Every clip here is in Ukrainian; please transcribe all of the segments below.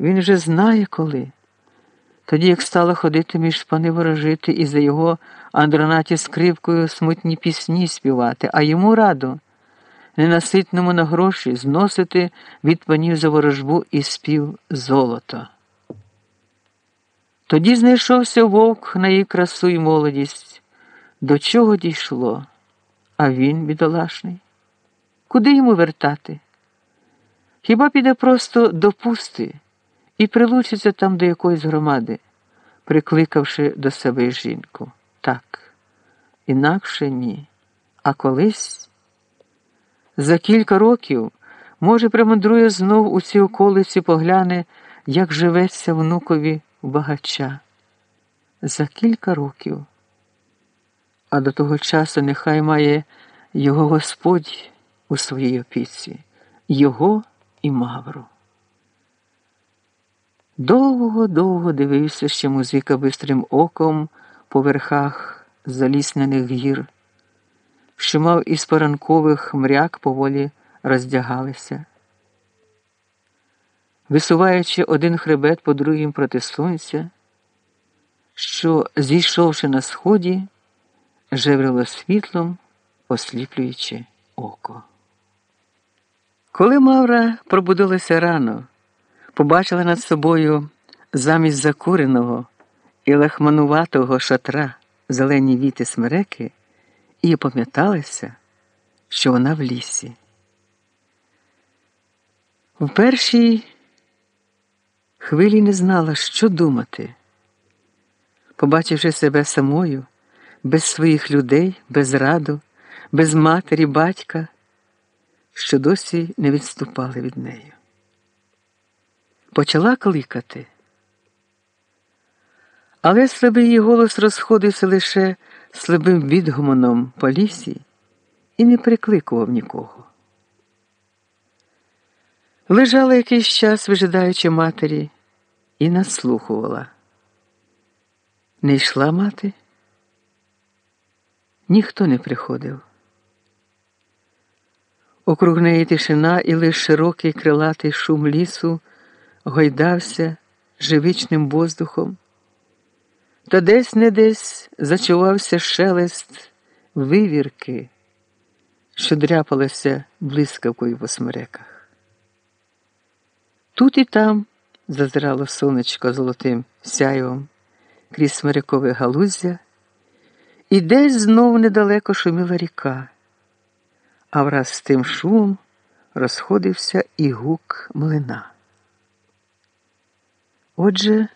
Він вже знає коли. Тоді, як стала ходити між пани ворожити і за його андронаті скрипкою смутні пісні співати, а йому радо, ненаситному на гроші, зносити від панів за ворожбу і спів золото. Тоді знайшовся вовк на її красу й молодість. До чого дійшло? А він, бідолашний, куди йому вертати? Хіба піде просто до пусти і прилучиться там до якоїсь громади, прикликавши до себе жінку? Так, інакше ні. А колись за кілька років, може, примандрує знов у ці околиці, погляне, як живеться внукові багача. За кілька років. А до того часу нехай має його Господь у своїй опіці, його і Мавру. Довго-довго дивився ще музика бистрим оком по верхах заліснених гір, що мав із поранкових мряк поволі роздягалися. Висуваючи один хребет по другим проти сонця, що, зійшовши на сході, жеврило світлом, осліплюючи око. Коли Мавра пробудилася рано, побачила над собою замість закуреного і лахмануватого шатра зелені віти смереки і опам'яталася, що вона в лісі. В першій хвилі не знала, що думати, побачивши себе самою, без своїх людей, без раду, без матері, батька що досі не відступали від неї. Почала кликати, але слабий її голос розходився лише слабим відгомоном по лісі і не прикликував нікого. Лежала якийсь час, вижидаючи матері, і наслухувала. Не йшла мати? Ніхто не приходив. Округ неї тишина і лише широкий крилатий шум лісу гойдався живичним воздухом, та десь не десь зачувався шелест вивірки, що дряпалася блискавкою в осмереках. Тут і там зазирало сонечко золотим сяйвом крізь смерекове галуздя, і десь знов недалеко шуміла ріка а враз з тим шумом розходився і гук млина. Отже,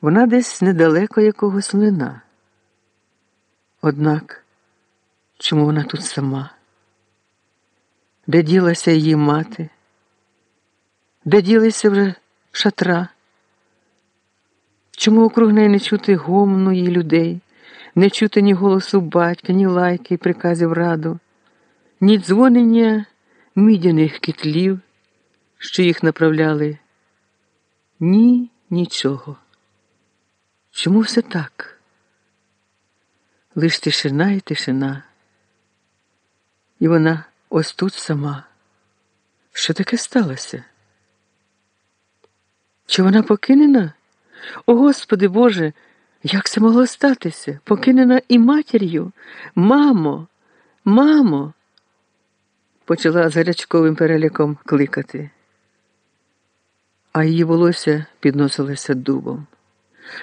вона десь недалеко якогось млина. Однак, чому вона тут сама? Де ділася її мати? Де ділися вже шатра? Чому округ неї не чути гомну її людей, не чути ні голосу батька, ні лайки приказів раду? ні дзвонення мідяних китлів, що їх направляли, ні нічого. Чому все так? Лиш тишина і тишина. І вона ось тут сама. Що таке сталося? Чи вона покинена? О Господи Боже, як це могло статися? Покинена і матір'ю? Мамо, мамо почала з гарячковим переліком кликати, а її волосся підносилося дубом.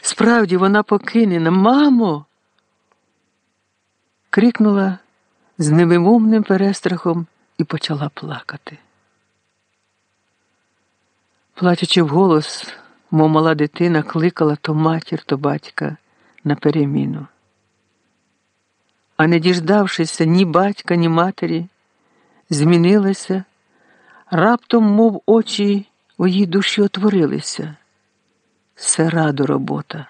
Справді вона покинена, мамо. крикнула з невимовним перестрахом і почала плакати. Плачучи вголос, мов мала дитина кликала то матір, то батька на переміну. А не діждавшися ні батька, ні матері, змінилася, раптом, мов очі у її душі отворилися. Все радо робота.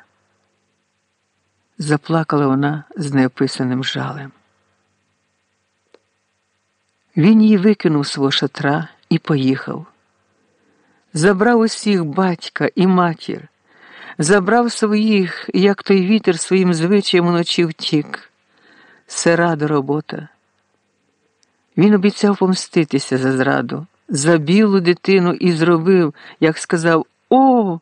Заплакала вона з неописаним жалем. Він її викинув свого шатра і поїхав. Забрав усіх батька і матір, забрав своїх, як той вітер своїм звичаєм уночі втік. Все рада робота. Він обіцяв помститися за зраду, за білу дитину і зробив, як сказав, О,